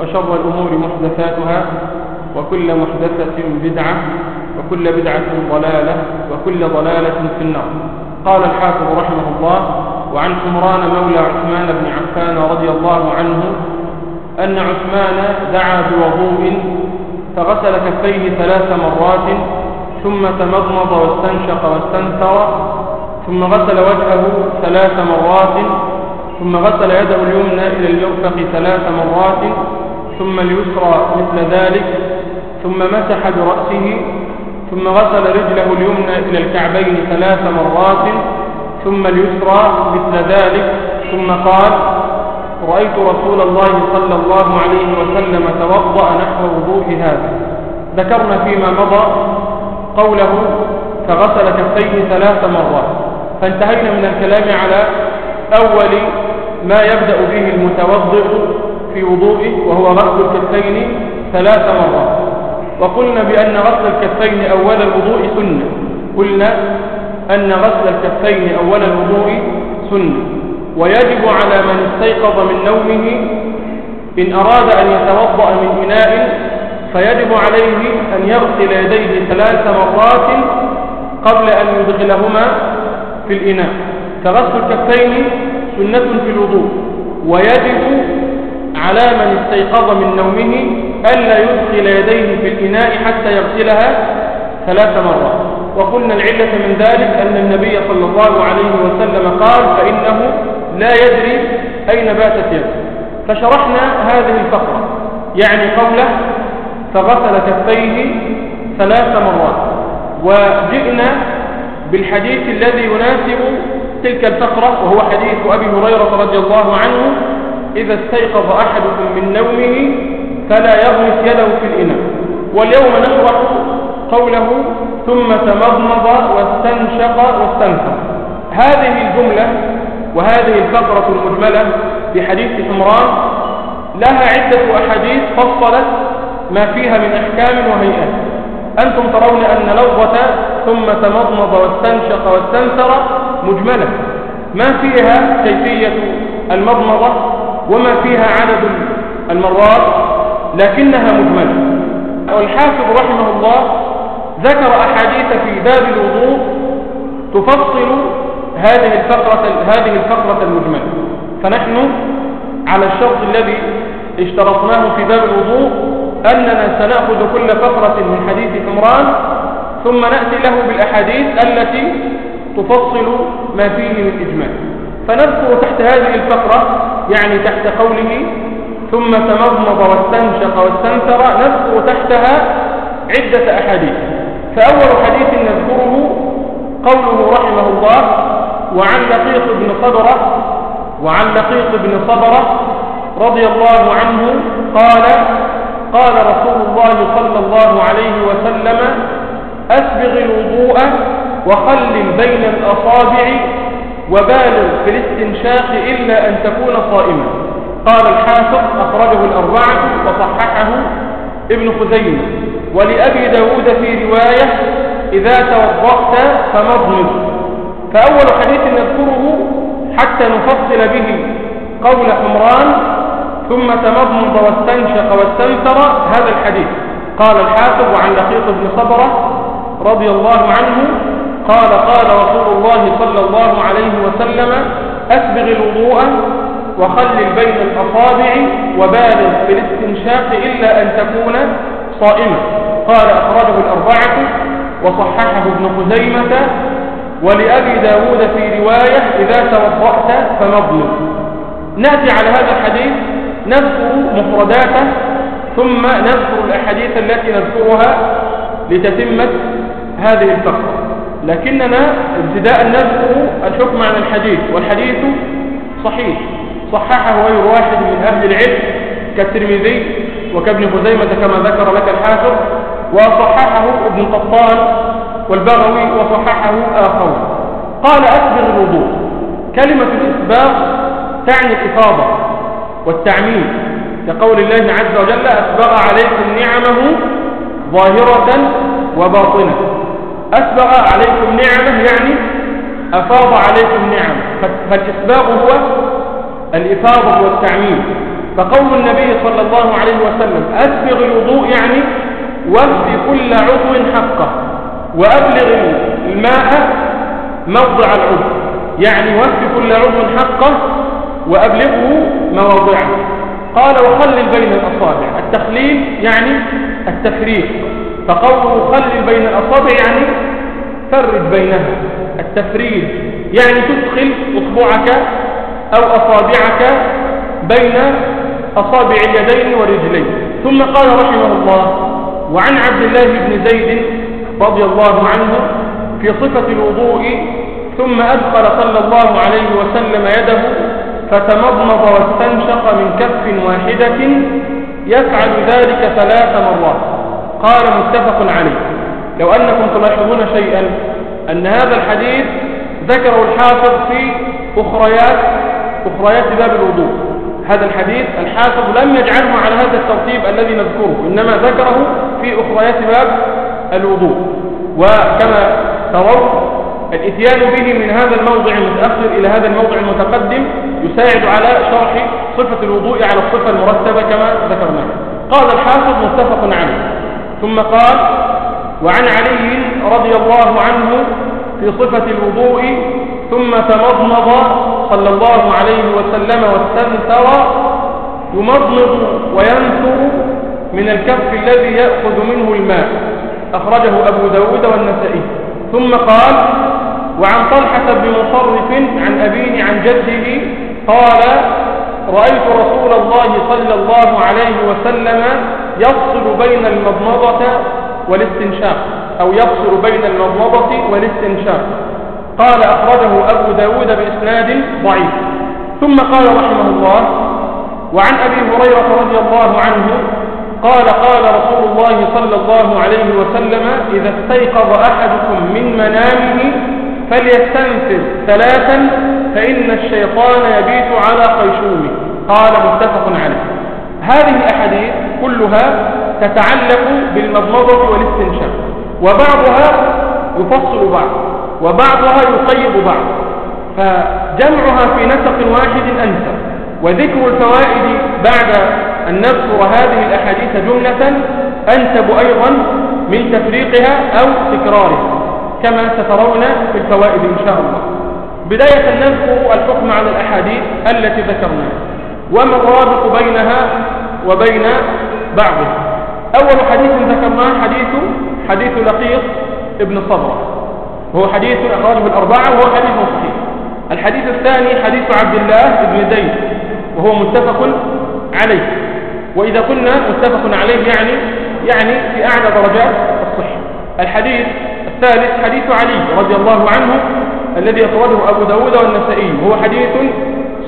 وشر الأمور محدثاتها وكل محدثة بدعة وكل بدعة ضلالة وكل ضلالة في النار. قال الحافظ رحمه الله وعن حمران مولى عثمان بن عفان رضي الله عنه أن عثمان دعا بوضوء فغسل كفيه ثلاث مرات ثم تمضمض واستنشق واستنثر ثم غسل وجهه ثلاث مرات ثم غسل يده اليمنى إلى المرفق ثلاث مرات ثم اليسرى مثل ذلك ثم مسح برأسه ثم غسل رجله اليمنى إلى الكعبين ثلاث مرات ثم اليسرى مثل ذلك ثم قال رأيت رسول الله صلى الله عليه وسلم توضأ نحو وضوء هذا. ذكرنا فيما مضى قوله فغسل كفيه ثلاث مرات. فانتهينا من الكلام على أول ما يبدأ به المتوضئ في وضوئه وهو غسل الكفين ثلاث مرات. وقلنا بأن غسل الكفين أول الوضوء سنة. قلنا أن غسل الكفين أول الوضوء سنة. ويجب على من استيقظ من نومه إن أراد أن يتوضأ من إناء فيجب عليه أن يغسل يديه ثلاث مرات قبل أن يدخلهما في الإناء. فغسل الكفين سنة في الوضوء. ويجب على من استيقظ من نومه ألا يدخل يديه في الإناء حتى يغسلها ثلاث مرات. وقلنا العلة من ذلك أن النبي صلى الله عليه وسلم قال فإنه لا يدري أين باتت يده. فشرحنا هذه الفقرة. يعني قوله فغسل كفيه ثلاث مرات. وجئنا بالحديث الذي يناسب تلك الفقرة وهو حديث أبي هريرة رضي الله عنه إذا استيقظ أحدكم من نومه فلا يغمس يده في الإناء. واليوم نشرح قوله ثم تمضمض واستنشق واستنثر هذه الجملة وهذه الفقرة المجملة في حديث حمران لها عدة أحاديث فصلت ما فيها من أحكام وهيئات. أنتم ترون أن لفظة ثم تمضمض واستنشق واستنثر مجملة. ما فيها كيفية المضمضة؟ وما فيها عدد المرات لكنها مجملة. والحافظ رحمه الله ذكر أحاديث في باب الوضوء تفصل هذه الفقرة هذه الفقرة المجملة. فنحن على الشرط الذي اشترطناه في باب الوضوء أننا سنأخذ كل فقرة من حديث عمران ثم نأتي له بالأحاديث التي تفصل ما فيه من إجمال. فنذكر تحت هذه الفقرة يعني تحت قوله ثم تمضمض واستنشق واستنثر نذكر تحتها عدة أحاديث. فأول حديث نذكره قوله رحمه الله وعن لقيط بن صبرة وعن لقيط بن صبرة رضي الله عنه قال قال رسول الله صلى الله عليه وسلم أسبغ الوضوء وخلل بين الأصابع وبالغ في الاستنشاق إلا أن تكون صائما. قال الحافظ أخرجه الأربعة وصححه ابن خزيمة. ولأبي داود في رواية إذا توضأت فمضمض. فأول حديث نذكره حتى نفصل به قول حمران ثم تمضمض واستنشق واستنثر هذا الحديث. قال الحافظ عن لقيط بن صبرة رضي الله عنه قال قال رسول الله صلى الله عليه وسلم أسبغ الوضوء وخلل بين الأصابع وبالغ في الاستنشاق إلا أن تكون صائما قال أخرجه الأربعة وصححه ابن خزيمة ولأبي داود في رواية إذا توضأت فمضمض نأتي على هذا الحديث نذكر مفرداته ثم نذكر الأحاديث التي نذكرها لتتمة هذه الفقرة. لكننا ابتداء نذكر الحكم عن الحديث والحديث صحيح. صححه غير واحد من أهل العلم كالترمذي وكابن خزيمة كما ذكر لك الحافظ وصححه ابن قطان والبغوي وصححه آخر قال أسبغ الوضوء. كلمة الإسباغ تعني الإفاضة والتعميم. كقول الله عز وجل أسبغ عليكم نعمه ظاهرة وباطنة. أسبغ عليكم نعمة يعني أفاض عليكم نعمة. فالإسباغ هو الإفاضة والتعميم فقول النبي صلى الله عليه وسلم أسبغ الوضوء يعني وفي كل عضو حقه وأبلغ الماء موضع العضو. يعني وفي كل عضو حقه وأبلغه مواضعه. قال وخلل بين الأصابع. التخليل يعني التفريق. فقوله خلل بين الأصابع يعني فرج بينها. التفريج يعني تدخل أصبعك أو أصابعك بين أصابع اليدين والرجلين ثم قال رحمه الله وعن عبد الله بن زيد رضي الله عنه في صفة الوضوء ثم أدخل صلى الله عليه وسلم يده فتمضمض واستنشق من كف واحدة يفعل ذلك ثلاث مرات. قال متفق عليه. لو أنكم تلاحظون شيئا أن هذا الحديث ذكره الحافظ في أخريات أخريات باب الوضوء. هذا الحديث الحافظ لم يجعله على هذا الترتيب الذي نذكره إنما ذكره في أخريات باب الوضوء. وكما ترون الإتيان به من هذا الموضع المتأخر إلى هذا الموضع المتقدم يساعد على شرح صفة الوضوء على الصفة المرتبة كما ذكرناها. قال الحافظ متفق عليه. ثم قال وعن علي رضي الله عنه في صفة الوضوء ثم تمضمض صلى الله عليه وسلم واستنثر يمضمض وينثر من الكف الذي يأخذ منه الماء. أخرجه أبو داود والنسائي. ثم قال وعن طلحة بن مصرف عن أبيه عن جده قال رأيت رسول الله صلى الله عليه وسلم يفصل بين المضمضة والاستنشاق أو يفصل بين المضمضة والاستنشاق. قال أخرجه أبو داود بإسناد ضعيف. ثم قال رحمه الله وعن أبي هريرة رضي الله عنه قال قال رسول الله صلى الله عليه وسلم إذا استيقظ أحدكم من منامه فليستنفذ ثلاثا فإن الشيطان يبيت على خيشومه قال متفق عليه. هذه الأحاديث كلها تتعلق بالمضمضة والاستنشاق. وبعضها يفصل بعض وبعضها يقيد بعض. فجمعها في نسق واحد أنسب. وذكر الفوائد بعد أن نذكر هذه الأحاديث جملة أنسب أيضا من تفريقها أو تكرارها كما سترون في الفوائد إن شاء الله. بداية نذكر الحكم على الأحاديث التي ذكرناها. وما الرابط بينها وبين بعضها أول حديث ذكرناه حديث حديث لقيط ابن صبرة. وهو حديث أخرجه الأربعة وهو حديث صحيح. الحديث الثاني حديث عبد الله بن زيد وهو متفق عليه. وإذا قلنا متفق عليه يعني يعني في أعلى درجات الصحة. الحديث الثالث حديث علي رضي الله عنه الذي أخرجه أبو داود والنسائي. وهو حديث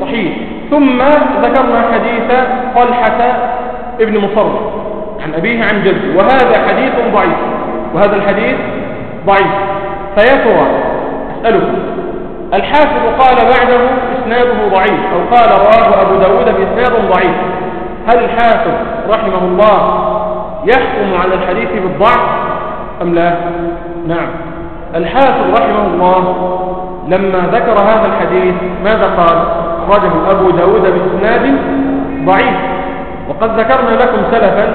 صحيح. ثم ذكرنا حديث طلحة ابن مصرف عن أبيه عن جده. وهذا حديث ضعيف. وهذا الحديث ضعيف. فيا ترى أسألكم الحافظ قال بعده إسناده ضعيف. أو قال رواه أبو داود بإسناد ضعيف. هل الحافظ رحمه الله يحكم على الحديث بالضعف؟ أم لا؟ نعم. الحافظ رحمه الله لما ذكر هذا الحديث ماذا قال؟ أخرجه أبو داود بإسناد ضعيف. وقد ذكرنا لكم سلفا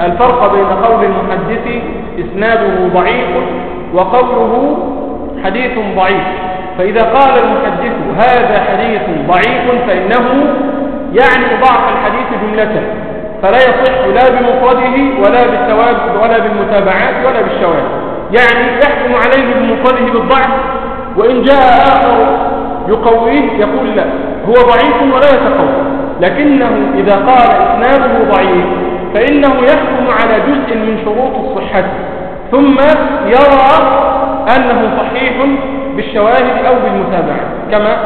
الفرق بين قول المحدث إسناده ضعيف وقوله حديث ضعيف. فإذا قال المحدث هذا حديث ضعيف فإنه يعني ضعف الحديث جملة فلا يصح لا بمفرده ولا بالثواب ولا بالمتابعات ولا بالشواهد. يعني يحكم عليه بمفرده بالضعف وإن جاء آخر يقويه يقول لا. هو ضعيف ولا يتقوى. لكنه إذا قال إسناده ضعيف فإنه يحكم على جزء من شروط الصحة ثم يرى أنه صحيح بالشواهد أو بالمتابعة كما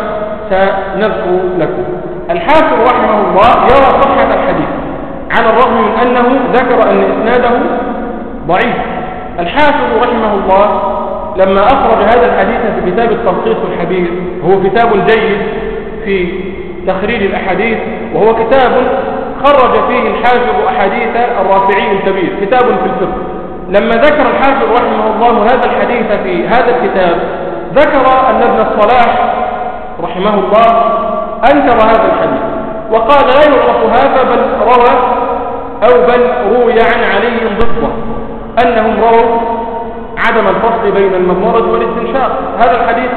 سنذكر لكم. الحافظ رحمه الله يرى صحة الحديث على الرغم من أنه ذكر أن إسناده ضعيف. الحافظ رحمه الله لما أخرج هذا الحديث في كتاب التلخيص الحبير هو كتاب جيد في تخريج الأحاديث وهو كتاب خرج فيه الحافظ أحاديث الرافعي الكبير كتاب في الفقه. لما ذكر الحافظ رحمه الله هذا الحديث في هذا الكتاب ذكر أن ابن الصلاح رحمه الله أنكر هذا الحديث وقال لا يعرف هذا بل روى أو بل روي عن علي ضده أنهم رووا عدم الفصل بين المضمرة والاستنشاق. هذا الحديث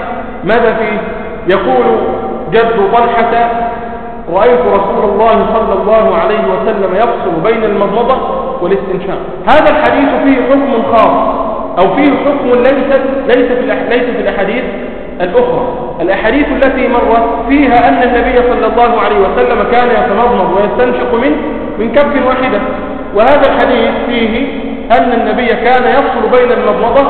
ماذا فيه؟ يقول جد طلحة رأيت رسول الله صلى الله عليه وسلم يفصل بين المضمضة والاستنشاق. هذا الحديث فيه حكم خاص أو فيه حكم ليس ليس في ليس في الأحاديث الأخرى. الأحاديث التي مرت فيها أن النبي صلى الله عليه وسلم كان يتمضمض ويستنشق من من كف واحدة. وهذا الحديث فيه أن النبي كان يفصل بين المضمضة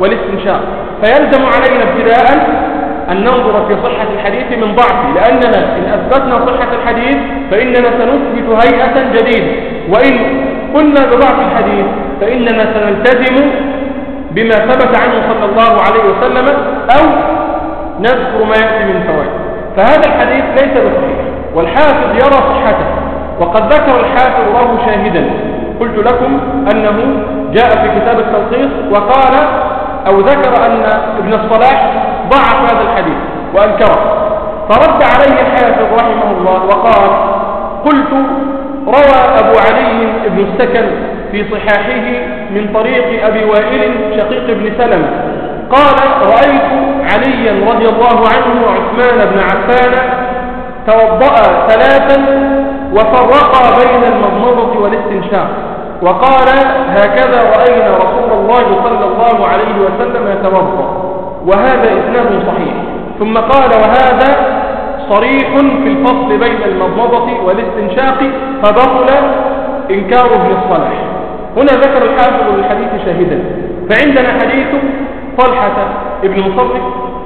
والاستنشاق. فيلزم علينا ابتداء أن ننظر في صحة الحديث من ضعفه لأننا إن أثبتنا صحة الحديث فإننا سنثبت هيئة جديدة. وإن قلنا بضعف الحديث فإننا سنلتزم بما ثبت عنه صلى الله عليه وسلم أو نذكر ما يأتي من فوائد. فهذا الحديث ليس بصحيح والحافظ يرى صحته وقد ذكر الحافظ له شاهدا. قلت لكم أنه جاء في كتاب التلخيص وقال أو ذكر أن ابن الصلاح ضعف هذا الحديث وأنكره. فرد عليه الحافظ رحمه الله وقال قلت روى أبو علي بن السكن في صحاحه من طريق أبي وائل شقيق بن سلمة. قال رأيت عليا رضي الله عنه وعثمان بن عفان توضأ ثلاثا وفرقا بين المضمضة والاستنشاق. وقال هكذا رأينا رسول الله صلى الله عليه وسلم يتوضأ. وهذا إسناد صحيح. ثم قال وهذا صريح في الفصل بين المضمضة والاستنشاق فبطل إنكار ابن الصلاح. هنا ذكر الحافظ للحديث شاهدا. فعندنا حديث طلحة ابن مصرف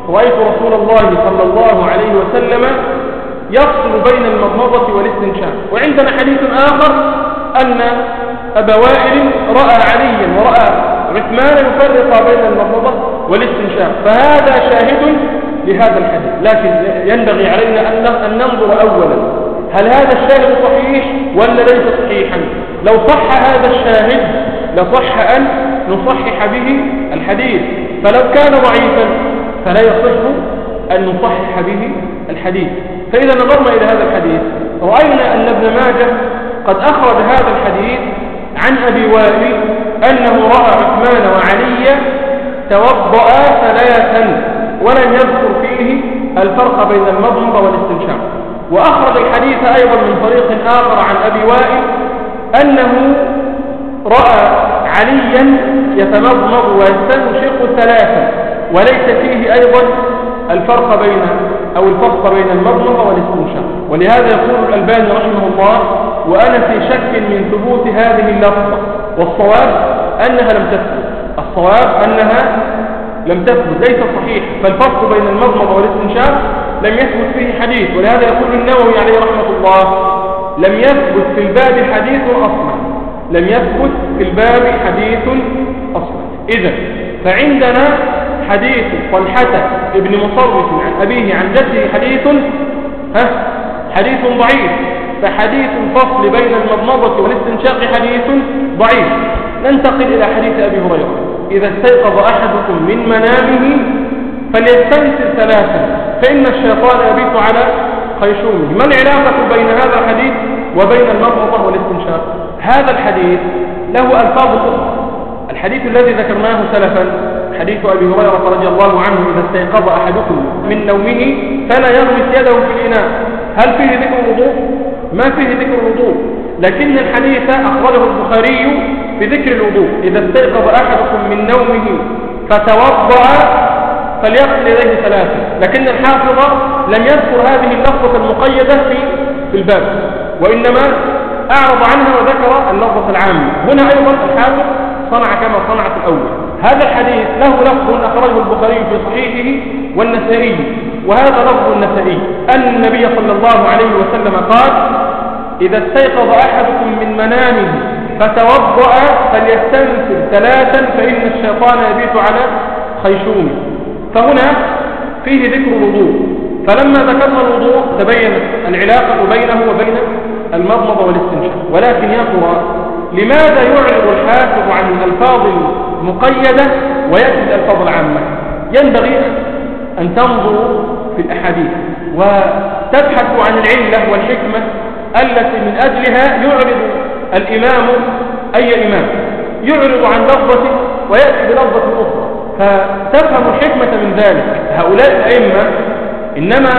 رأيت رسول الله صلى الله عليه وسلم يفصل بين المضمضة والاستنشاق. وعندنا حديث آخر أن أبا وائل رأى عليا ورأى عثمان يفرق بين المضمضة والاستنشاق. فهذا شاهد لهذا الحديث. لكن ينبغي علينا أن ننظر أولا. هل هذا الشاهد صحيح ولا ليس صحيحا؟ لو صح هذا الشاهد لصح أن نصحح به الحديث. فلو كان ضعيفا فلا يصح أن نصحح به الحديث. فإذا نظرنا إلى هذا الحديث رأينا أن ابن ماجه قد أخرج هذا الحديث عن أبي وائل أنه رأى عثمان وعلي توضأ ثلاثا ولم يذكر فيه الفرق بين المضمضة والاستنشاق. وأخرج الحديث أيضا من طريق آخر عن أبي وائل أنه رأى عليا يتمضمض ويستنشق ثلاثا وليس فيه أيضا الفرق بين أو الفرق بين المضمضة والاستنشاق. ولهذا يقول الألباني رحمه الله وأنا في شك من ثبوت هذه اللفظة. والصواب أنها لم تثبت. الصواب أنها لم تثبت. ليس صحيح. فالفرق بين المضمضة والاستنشاق لم يثبت فيه حديث ولهذا يقول النووي عليه رحمة الله لم يثبت في الباب حديث أصلا. لم يثبت في الباب حديث أصلا. إذا فعندنا حديث طلحة ابن مصرف عن أبيه عن جده حديث ها؟ حديث ضعيف. فحديث الفصل بين المضمضة والاستنشاق حديث ضعيف. ننتقل إلى حديث أبي هريرة. إذا استيقظ أحدكم من منامه فليستنسل ثلاثا. فإن الشيطان يبيت على خيشومه ما العلاقة بين هذا الحديث وبين المضمضة والاستنشاق؟ هذا الحديث له ألفاظ أخرى. الحديث الذي ذكرناه سلفا حديث أبي هريرة رضي الله عنه إذا استيقظ أحدكم من نومه فلا يغمس يده في الإناء. هل فيه ذكر الوضوء؟ ما فيه ذكر الوضوء لكن الحديث أخرجه البخاري بذكر الوضوء. إذا استيقظ أحدكم من نومه فتوضأ فليغسل يديه ثلاثة. لكن الحافظ لم يذكر هذه اللفظة المقيدة في الباب وإنما أعرض عنها وذكر اللفظة العامة. هنا أيضا الحافظ صنع كما صنع في الأول. هذا الحديث له لفظ أخرجه البخاري في صحيحه والنسائي. وهذا لفظ النسائي. أن النبي صلى الله عليه وسلم قال إذا استيقظ أحدكم من منامه فتوضأ فليستنفر ثلاثا فإن الشيطان يبيت على خيشومه. فهنا فيه ذكر الوضوء فلما ذكرنا الوضوء تبين العلاقة بينه وبين المضمضة والاستنشاق. ولكن يا ترى لماذا يعرض الحافظ عن الألفاظ المقيدة ويأتي الألفاظ العامة؟ ينبغي أن تنظروا في الأحاديث. وتبحثوا عن العلة والحكمة التي من أجلها يعرض الإمام أي إمام يعرض عن لفظة ويأتي بلفظة أخرى. فتفهم الحكمة من ذلك. هؤلاء الأئمة إنما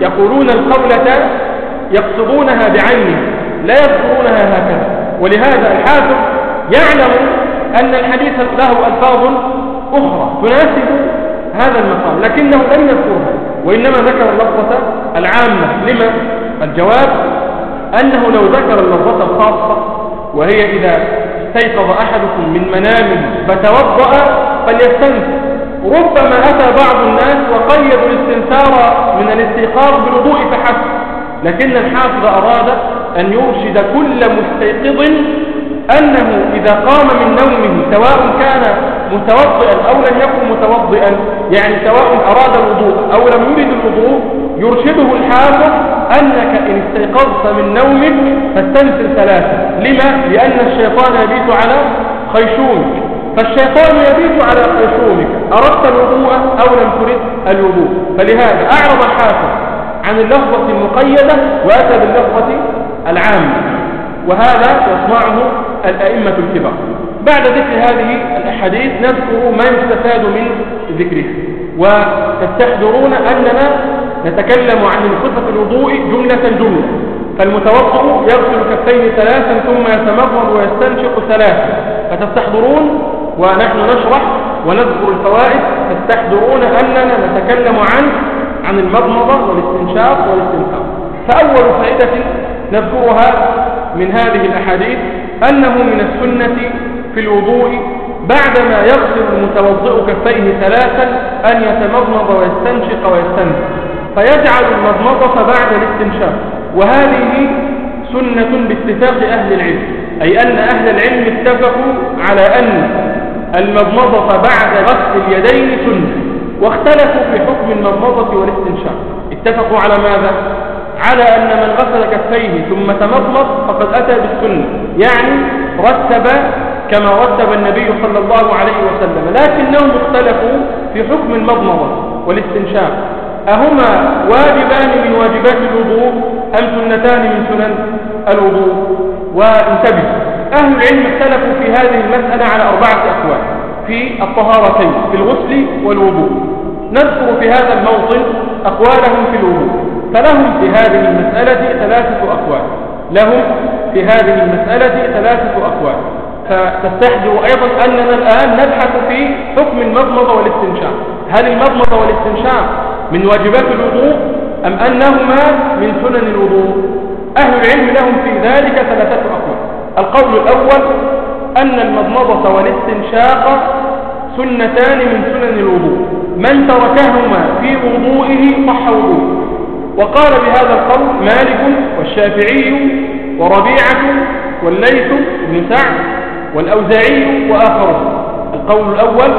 يقولون القولة يقصدونها بعينها لا يذكرونها هكذا. ولهذا الحافظ يعلم أن الحديث له ألفاظ أخرى تناسب هذا المقام لكنه لم يذكرها. وإنما ذكر اللفظة العامة. لما؟ الجواب أنه لو ذكر اللفظة الخاصة وهي إذا استيقظ أحدكم من منامه فتوضأ فليستنفر ربما أتى بعض الناس وقيدوا الاستنثار من الاستيقاظ بالوضوء فحسب. لكن الحافظ أراد أن يرشد كل مستيقظ أنه إذا قام من نومه سواء كان متوضئا أو لم يكن متوضئا يعني سواء أراد الوضوء أو لم يرد الوضوء يرشده الحافظ أنك إن استيقظت من نومك فاستنفر ثلاثة. لما؟ لأن الشيطان يبيت على خيشومك. فالشيطان يبيت على خيشومك. أردت الوضوء أو لم ترد الوضوء. فلهذا أعرض الحافظ عن اللفظة المقيدة وأتى باللفظة العامة. وهذا يصنعه الأئمة الكبار. بعد ذكر هذه الأحاديث نذكر ما يستفاد من ذكرها. وتستحضرون أننا نتكلم عن صفة الوضوء جملة جملة. فالمتوضئ يغسل كفيه ثلاثا ثم يتمضمض ويستنشق ثلاثا فتستحضرون ونحن نشرح ونذكر الفوائد. تستحضرون أننا نتكلم عن عن المضمضة والاستنشاق والاستنثار فأول فائدة نذكرها من هذه الأحاديث أنه من السنة في الوضوء بعدما يغسل المتوضئ كفيه ثلاثا أن يتمضمض ويستنشق ويستنثر فيجعل المضمضة بعد الاستنشاق. وهذه سنة باتفاق أهل العلم أي أن أهل العلم اتفقوا على أن المضمضة بعد غسل اليدين سنة واختلفوا في حكم المضمضة والاستنشاق. اتفقوا على ماذا؟ على أن من غسل كفيه ثم تمضمض فقد أتى بالسنة يعني رتب كما رتب النبي صلى الله عليه وسلم لكنهم اختلفوا في حكم المضمضة والاستنشاق. أهما واجبان من واجبات الوضوء أم سنتان من سنن الوضوء؟ وانتبه أهل العلم اختلفوا في هذه المسألة على أربعة أقوال في الطهارتين في الغسل والوضوء. نذكر في هذا الموطن أقوالهم في الوضوء. فلهم في هذه المسألة ثلاثة أقوال. لهم في هذه المسألة ثلاثة أقوال. فتستحضر أيضا أننا الآن نبحث في حكم المضمضة والاستنشاق. هل المضمضة والاستنشاق من واجبات الوضوء أم أنهما من سنن الوضوء؟ أهل العلم لهم في ذلك ثلاثة أقوال. القول الأول أن المضمضة والاستنشاق سنتان من سنن الوضوء. من تركهما في وضوئه صح وضوء وقال بهذا القول مالك والشافعي وربيعة والليث بن سعد والأوزاعي وآخرون القول الأول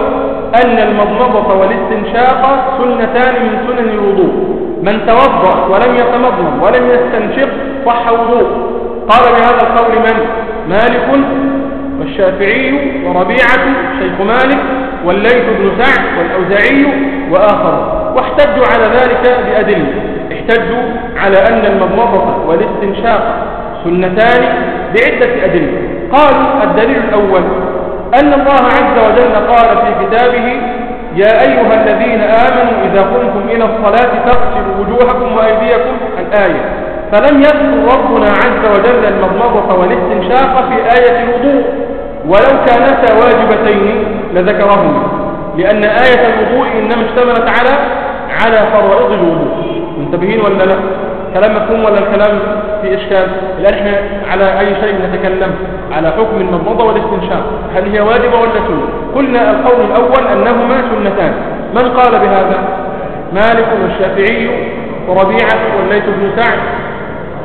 أن المضمضة والاستنشاق سنتان من سنن الوضوء. من توضأ ولم يتمضمض ولم يستنشق صح وضوء. قال بهذا القول من؟ مالك والشافعي وربيعة شيخ مالك والليث بن سعد والأوزاعي وآخر. واحتجوا على ذلك بأدلة. احتجوا على أن المضمضة والاستنشاق سنتان بعدة أدلة. قالوا الدليل الأول أن الله عز وجل قال في كتابه يا أيها الذين آمنوا إذا قمتم إلى الصلاة فاغسلوا وجوهكم وأيديكم الآية. فلم يذكر ربنا عز وجل المضمضة والاستنشاق في آية الوضوء ولو كانتا واجبتين لذكرهما لأن آية الوضوء إنما اشتملت على على فرائض الوضوء. منتبهين ولا لا؟ كلام مفهوم ولا الكلام في إشكال؟ الآن إحنا على أي شيء نتكلم؟ على حكم المضمضة والاستنشاق. هل هي واجبة ولا سنة؟ قلنا القول الأول أنهما سنتان. من قال بهذا؟ مالك والشافعي وربيعة والليث بن سعد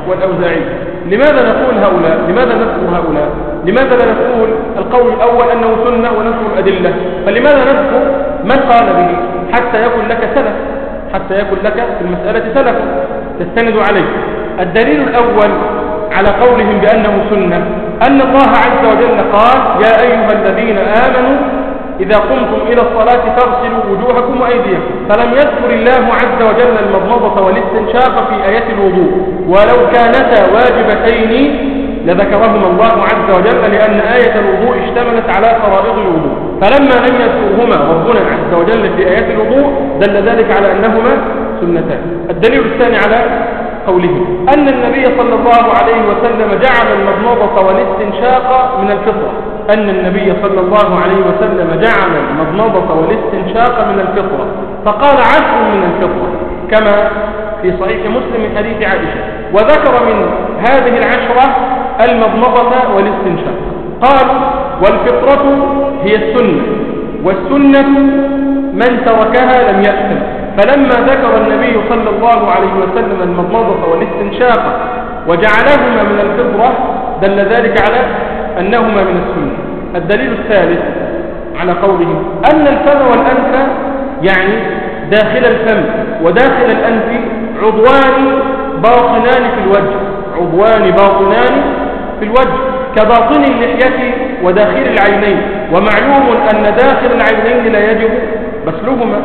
والأوزاعي. لماذا نقول هؤلاء؟ لماذا نذكر هؤلاء؟ لماذا لا نقول القول الأول أنه سنة ونذكر الأدلة؟ فلماذا نذكر من قال به حتى يكون لك سلف؟ حتى يكون لك في المسألة سلف تستند عليه. الدليل الأول على قولهم بأنه سنة أن الله عز وجل قال يا أيها الذين آمنوا إذا قمتم إلى الصلاة فاغسلوا وجوهكم وأيديكم. فلم يذكر الله عز وجل المضمضة والاستنشاق في آيات الوضوء. ولو كانتا واجبتين لذكرهما الله عز وجل لأن آية الوضوء اشتملت على فرائض الوضوء. فلما لم يذكرهما ربنا عز وجل في آيات الوضوء دل ذلك على أنهما سنتان. الدليل الثاني على قوله أن النبي صلى الله عليه وسلم جعل المضمضة والاستنشاق من الفطرة. أن النبي صلى الله عليه وسلم جعل المضمضة والاستنشاق من الفطرة. فقال عشر من الفطرة كما في صحيح مسلم من حديث عائشة. وذكر من هذه العشرة المضمضة والاستنشاق. قال والفطرة هي السنة. والسنة من تركها لم يأثم. فلما ذكر النبي صلى الله عليه وسلم المضمضة والاستنشاق وجعلهما من الفطرة دل ذلك على أنهما من السنة. الدليل الثالث على قوله أن الفم والأنف يعني داخل الفم وداخل الأنف عضوان باطنان في الوجه. عضوان باطنان في الوجه. كباطن اللحية وداخل العينين ومعلوم أن داخل العينين لا يجب غسلهما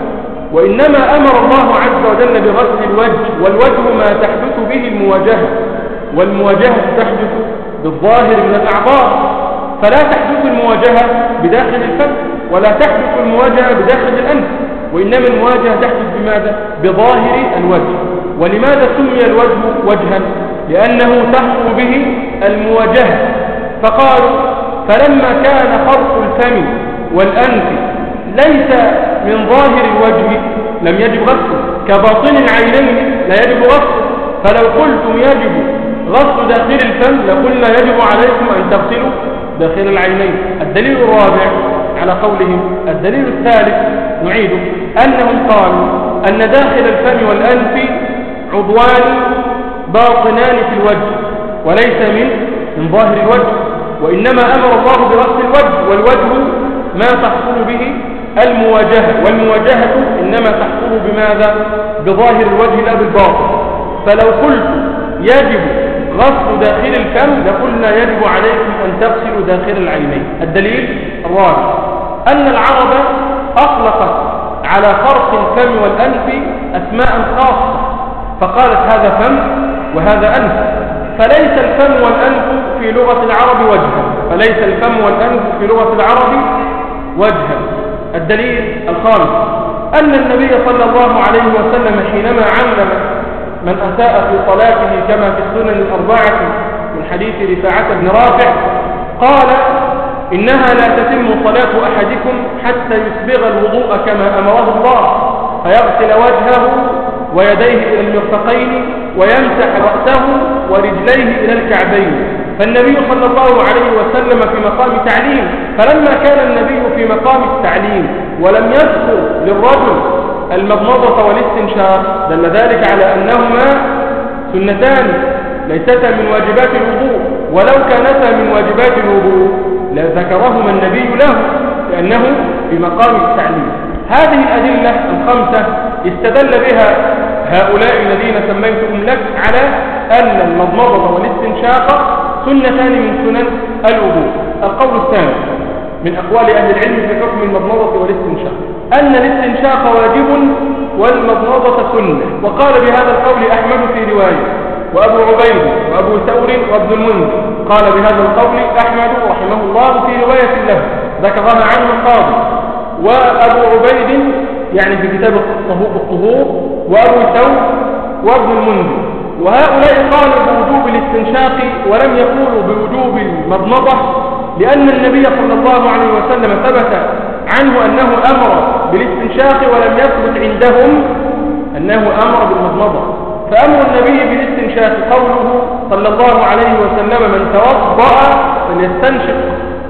وإنما أمر الله عز وجل بغسل الوجه والوجه ما تحدث به المواجهة والمواجهة تحدث بالظاهر من الأعضاء فلا تحدث المواجهة بداخل الفم ولا تحدث المواجهة بداخل الأنف وإنما المواجهة تحدث بماذا؟ بظاهر الوجه ولماذا سمي الوجه وجها؟ لأنه تحصل به المواجهة فقالوا فلما كان خرق الفم والأنف ليس من ظاهر الوجه لم يجب غسله كباطن العينين لا يجب غسله فلو قلتم يجب غسل داخل الفم لقلنا يجب عليكم أن تغسلوا داخل العينين. الدليل الرابع على قولهم. الدليل الثالث نعيده أنهم قالوا أن داخل الفم والأنف عضوان باطنان في الوجه وليس من من ظاهر الوجه. وإنما أمر الله برأس الوجه والوجه ما تحصل به المواجهة والمواجهة إنما تحصل بماذا؟ بظاهر الوجه لا بالباطن. فلو قلت يجب غسل داخل الفم لقلنا يجب عليكم أن تغسلوا داخل العينين. الدليل الرابع أن العرب أطلقت على فرق الفم والأنف أسماء خاصة فقالت هذا فم وهذا أنف. فليس الفم والأنف في لغة العرب وجها. فليس الفم والأنف في لغة العرب وجها. الدليل الخامس. أن النبي صلى الله عليه وسلم حينما علم من أساء في صلاته كما في السنن الأربعة من حديث رفاعة بن رافع قال إنها لا تتم صلاة أحدكم حتى يسبغ الوضوء كما أمره الله فيغسل وجهه ويديه إلى المرفقين ويمسح رأسه ورجليه إلى الكعبين. فالنبي صلى الله عليه وسلم في مقام تعليم فلما كان النبي في مقام التعليم ولم يذكر للرجل المضمضة والاستنشاق دل ذلك على أنهما سنتان ليستا من واجبات الوضوء ولو كانتا من واجبات الوضوء لذكرهما النبي له لأنه في مقام التعليم. هذه الأدلة الخمسة استدل بها هؤلاء الذين سميتهم لك على أن المضمضة والاستنشاق سنتان من سنن الوضوء القول الثاني من أقوال أهل العلم في حكم المضمضة والاستنشاق أن الاستنشاق واجب والمضمضة سنة. وقال بهذا القول أحمد في رواية وأبو عبيد وأبو ثور وابن المنذر. قال بهذا القول أحمد رحمه الله في رواية له ذكرها عنه القاضي. وأبو عبيد يعني في كتاب الطهور وأبو ثور وابن المنذر. وهؤلاء قالوا بوجوب الاستنشاق ولم يقولوا بوجوب المضمضة لأن النبي صلى الله عليه وسلم ثبت عنه أنه أمر بالاستنشاق ولم يثبت عندهم أنه أمر بالمضمضة. فأمر النبي بالاستنشاق قوله صلى الله عليه وسلم من توضأ فليستنشق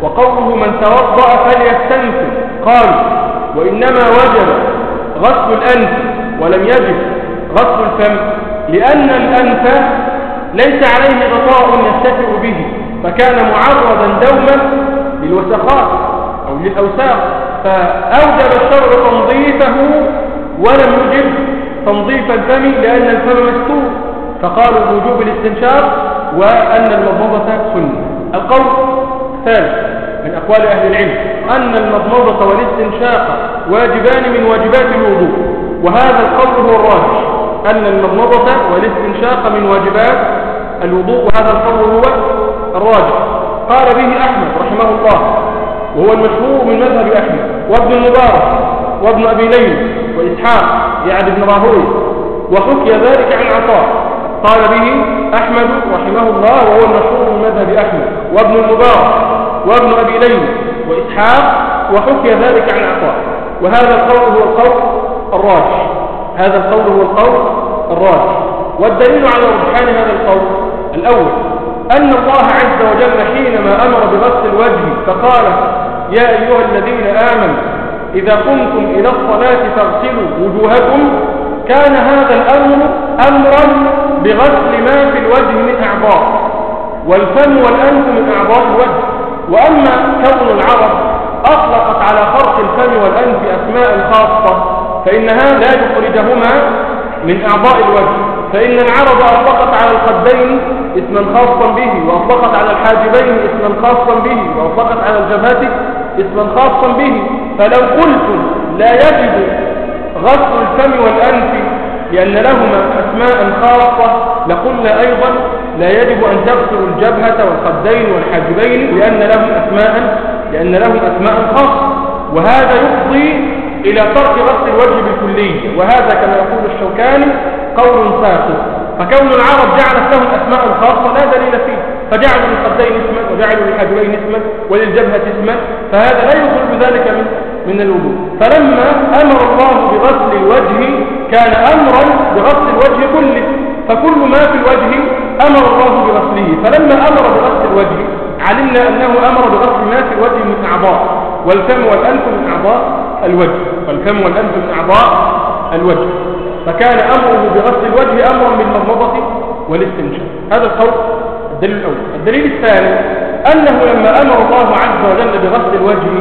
وقوله من توضأ فليستنفر قال وإنما وجب غسل الأنف ولم يجب غسل الفم لأن الأنف ليس عليه غطاء يستتر به فكان معرضا دوما للوسخات أو للأوساخ فأوجب الشرع تنظيفه ولم يجب تنظيف الفم لأن الفم مستور فقالوا بوجوب الاستنشاق وأن المضمضة سنة. القول الثالث من أقوال أهل العلم أن المضمضة والاستنشاق واجبان من واجبات الوضوء. وهذا القول هو الراجح أن المضمضة والاستنشاق من واجبات الوضوء وهذا القول هو الراجح. قال به أحمد رحمه الله وهو المشهور من مذهب أحمد وابن المبارك وابن أبي ليل وإسحاق يعني ابن راهوي وحكي ذلك عن عطاء. قال به أحمد رحمه الله وهو المشهور من مذهب أحمد وابن المبارك وابن أبي ليل وإسحاق وحكي ذلك عن عطاء. وهذا القول هو القول الراجح. هذا القول هو القول الراجح. والدليل على رجحان هذا القول الأول أن الله عز وجل حينما أمر بغسل الوجه فقال يا أيها الذين آمنوا إذا قمتم إلى الصلاة فاغسلوا وجوهكم. كان هذا الأمر أمرا بغسل ما في الوجه من أعضاء والفم والأنف من أعضاء الوجه. وأما كون العرب أطلقت على خرق الفم والأنف أسماء خاصة فإنها لا يخرجهما من أعضاء الوجه. فإن العرب أطلقت على الخدين اسما خاصا به وأطلقت على الحاجبين اسما خاصا به وأطلقت على الجبهة اسما خاصا به. فلو قلت لا يجب غسل الفم والأنف لأن لهما أسماء خاصة لقلنا أيضا لا يجب أن تغسل الجبهة والخدين والحاجبين لأن لهم أسماء لأن لهم أسماء خاصة. وهذا يفضي إلى ترك غسل الوجه بالكلية. وهذا كما يقول الشوكاني قول ساقط فكون العرب جعلت لهم أسماء خاصة لا دليل فيه. فجعلوا للخدين اسما وجعلوا للحاجبين اسما وللجبهة اسما فهذا لا يخرج ذلك من من الوضوء فلما أمر الله بغسل الوجه كان أمرا بغسل الوجه كله فكل ما في الوجه أمر الله بغسله. فلما أمر بغسل الوجه علمنا أنه أمر بغسل ما في الوجه من أعضاء. والفم والأنف من أعضاء الوجه. والفم والأنف من أعضاء الوجه. فكان أمره بغسل الوجه أمرا بالمضمضة والاستنشاق. هذا القول الدليل الأول. الدليل الثاني أنه لما أمر الله عز وجل بغسل الوجه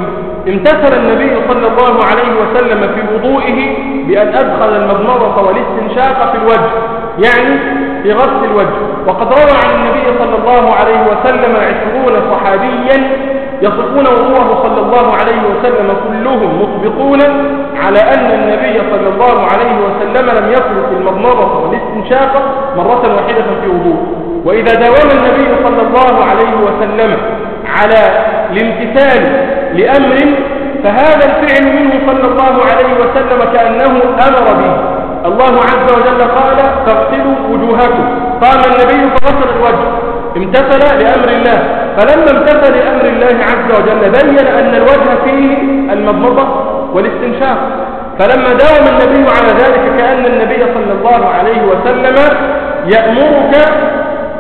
امتثل النبي صلى الله عليه وسلم في وضوئه بأن أدخل المضمضة والاستنشاق في الوجه يعني في غسل الوجه. وقد روى عن النبي صلى الله عليه وسلم عشرون صحابيا يصفون وضوءه صلى الله عليه وسلم كلهم مطبقون على أن النبي صلى الله عليه وسلم لم يخلق المضمضة والاستنشاق مرة واحدة في وضوء وإذا داوم النبي صلى الله عليه وسلم على الامتثال لأمر فهذا الفعل منه صلى الله عليه وسلم كأنه أمر به. الله عز وجل قال فاغسلوا وجوهكم. قام النبي فغسل الوجه امتثل لأمر الله. فلما امتثل لأمر الله عز وجل بين أن الوجه فيه المضمضة والاستنشاق. فلما داوم النبي على ذلك كأن النبي صلى الله عليه وسلم يأمرك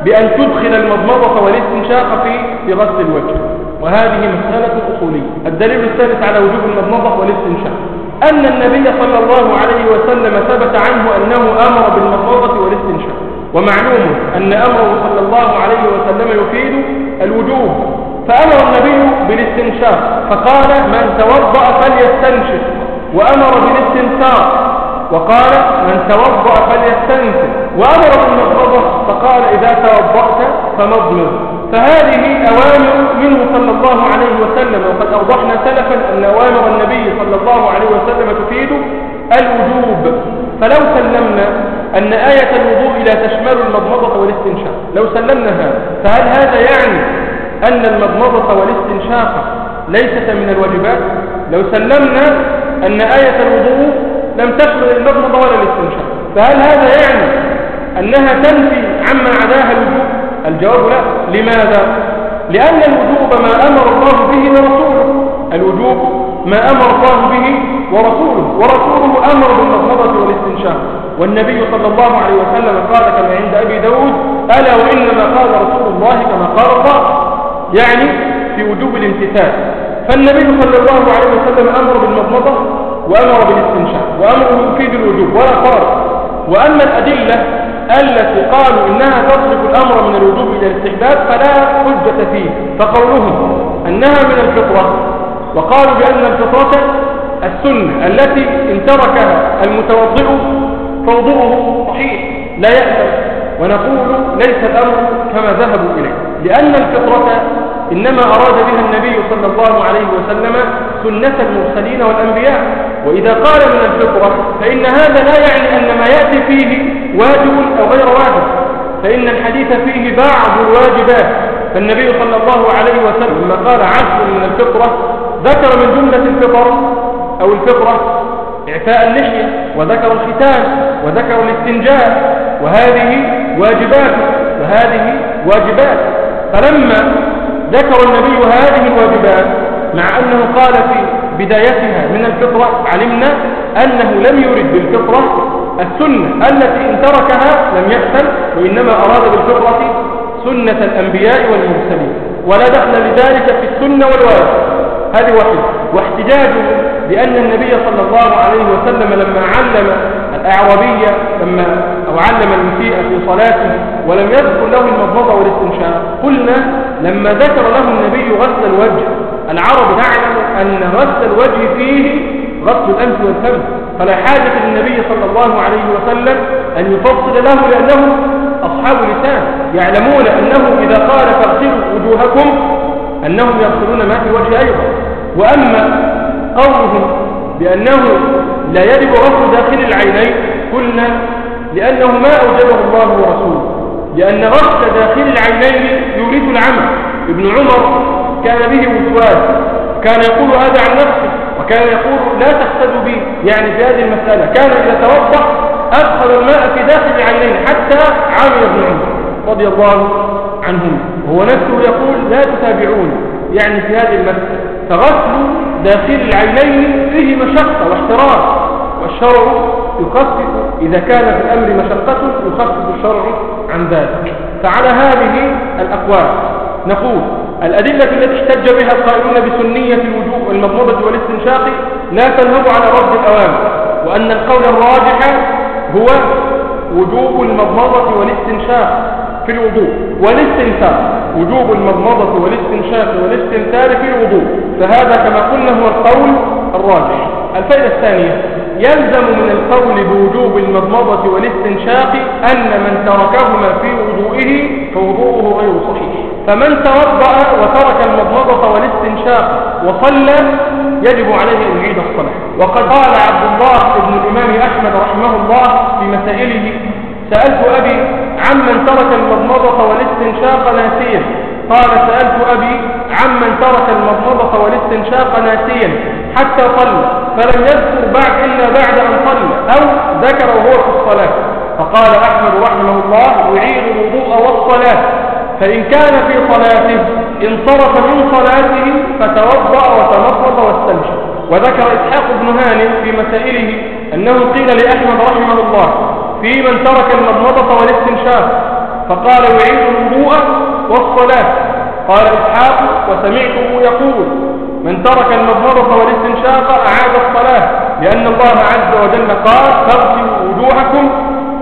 بأن تدخل المضمضة والاستنشاق في غسل الوجه. وهذه مسألة أصولية. الدليل الثالث على وجوب المضمضة والاستنشاق. أن النبي صلى الله عليه وسلم ثبت عنه أنه أمر بالمضمضة والاستنشاق. ومعلوم أن أمره صلى الله عليه وسلم يفيد الوجوب. فأمر النبي بالاستنشاق. فقال من توضأ فليستنشق. وأمر بالاستنثار. وقال من توضأ فليستنثر. وأمر بالمضمضة فقال إذا توضأت فمضمض. فهذه أوامر منه صلى الله عليه وسلم وقد أوضحنا سلفا أن أوامر النبي صلى الله عليه وسلم تفيد الوجوب. فلو سلمنا أن آية الوضوء لا تشمل المضمضة والاستنشاق. لو سلمنا هذا فهل هذا يعني أن المضمضة والاستنشاق ليست من الواجبات؟ لو سلمنا أن آية الوضوء لم تشمل المضمضة ولا الاستنشاق فهل هذا يعني أنها تنفي عما عداها الوجوب. الجواب لا. لماذا؟ لأن الوجوب ما أمر الله به ورسوله. الوجوب ما أمر الله به ورسوله. ورسوله أمر بالمضمضة والاستنشاق. والنبي صلى الله عليه وسلم قال كما عند أبي داود ألا وإنما قال رسول الله كما قال الله. يعني في وجوب الامتثال. فالنبي صلى الله عليه وسلم أمر بالمضمضة وأمر بالاستنشاق. وأمره يفيد الوجوب. ولا فرق. وأما الأدلة التي قالوا إنها تصرف الأمر من الوجوب إلى الاستحباب فلا حجة فيه فقولهم أنها من الفطرة. وقالوا بأن الفطرة السنة التي إن تركها المتوضئ فوضوءه صحيح لا يأثم. ونقول ليس الأمر كما ذهبوا إليه لأن الفطرة إنما أراد بها النبي صلى الله عليه وسلم سنة المرسلين والأنبياء. وإذا قال من الفطرة فإن هذا لا يعني أن ما يأتي فيه واجب أو غير واجب فإن الحديث فيه بعض الواجبات. فالنبي صلى الله عليه وسلم لما قال عشر من الفطرة ذكر من جملة الفطر أو الفطرة إعفاء اللحية وذكر الختان وذكر الاستنجاء وهذه واجبات وهذه واجبات. فلما ذكر النبي هذه الواجبات مع أنه قال في بدايتها من الفطرة علمنا أنه لم يرد بالفطرة السنة التي إن تركها لم يحسن وإنما أراد بالفطرة سنة الأنبياء والمرسلين. ولا دخل لذلك في السنة والواجب. هذه واحدة. واحتجاجه بأن النبي صلى الله عليه وسلم لما علم الأعرابية لما أو علم المسيء في صلاته ولم يذكر له المضمضة والاستنشاق قلنا لما ذكر له النبي غسل الوجه العرب تعلم أن غسل الوجه فيه غسل الأنف والفم فلا حاجة للنبي صلى الله عليه وسلم أن يفصل له لأنهم أصحاب لسان. يعلمون أنه إذا قال فاغسلوا وجوهكم أنهم يغسلون ما في وجه أيضا. وأما قولهم بأنه لا يجب غسل داخل العينين قلنا لأنه ما أوجبه الله ورسوله. لأن غسل داخل العينين يريد العمل ابن عمر كان به وسواس. كان يقول هذا عن نفسه وكان يقول لا تقتدوا بي. يعني في هذه المسألة كان إذا توضأ أدخل الماء في داخل العينين حتى عمل ابن عمر رضي الله عنهم وهو نفسه يقول لا تتابعون يعني في هذه المسألة فغسل داخل العينين فيه مشقة واحتراز والشرع يخفف إذا كان في الأمر مشقة يخفف الشرع عن ذلك. فعلى هذه الأقوال نقول الأدلة التي احتج بها القائلون بسنية الوجوب والمضمضة والاستنشاق لا تنهب على رد الأوامر وأن القول الراجح هو وجوب المضمضة والاستنشاق في الوضوء. والاستنثار وجوب المضمضة والاستنشاق والاستنثار في الوضوء. فهذا كما قلنا هو القول الراجح. الفائدة الثانية يلزم من القول بوجوب المضمضة والاستنشاق أن من تركهما في وضوئه فوضوءه غير صحيح. فمن توضأ وترك المضمضة والاستنشاق وصلى يجب عليه أن يعيد الصلاة. وقد قال عبد الله بن الإمام أحمد رحمه الله في مسائله سألت أبي عمن ترك المضمضة والاستنشاق ناسيا. قال سألت أبي عمن ترك المضمضة والاستنشاق ناسيا حتى صلى فلم يذكر بعد إلا بعد أن صلى أو ذكر وهو في الصلاة. فقال أحمد رحمه الله يعيد الوضوء والصلاة. فإن كان في صلاته انصرف من صلاته فتوضأ وتمضض واستنشق. وذكر إسحاق بن هاني في مسائله أنه قيل لأحمد رحمه الله في من ترك المضمضة والاستنشاق فقال يعيد الوضوء والصلاة. قال إسحاق وسمعته يقول من ترك المضمضة والاستنشاق أعاد الصلاة لأن الله عز وجل قال فاغسلوا وجوهكم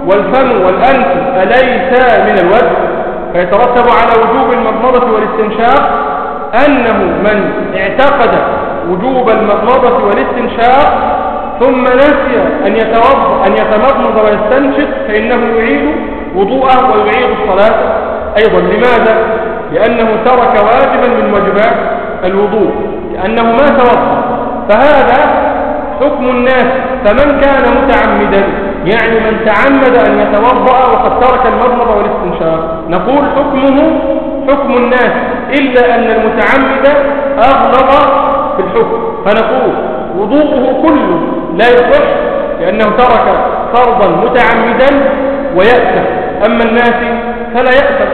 والفم والأنف أليس من الوجه؟ فيترتب على وجوب المضمضة والاستنشاق أنه من اعتقد وجوب المضمضة والاستنشاق ثم نسي أن يتوضا أن يتمضمض ويستنشق فإنه يعيد وضوءه ويعيد الصلاة. أيضا لماذا؟ لأنه ترك واجبا من واجبات الوضوء. لأنه ما توضأ. فهذا حكم الناس فمن كان متعمدا؟ يعني من تعمد أن يتوضأ وقد ترك المضمضة والاستنشاق. نقول حكمه حكم الناس إلا أن المتعمد أغلط في الحكم. فنقول وضوءه كله لا يصح لأنه ترك فرضا متعمدا ويأثم أما الناس فلا يأثم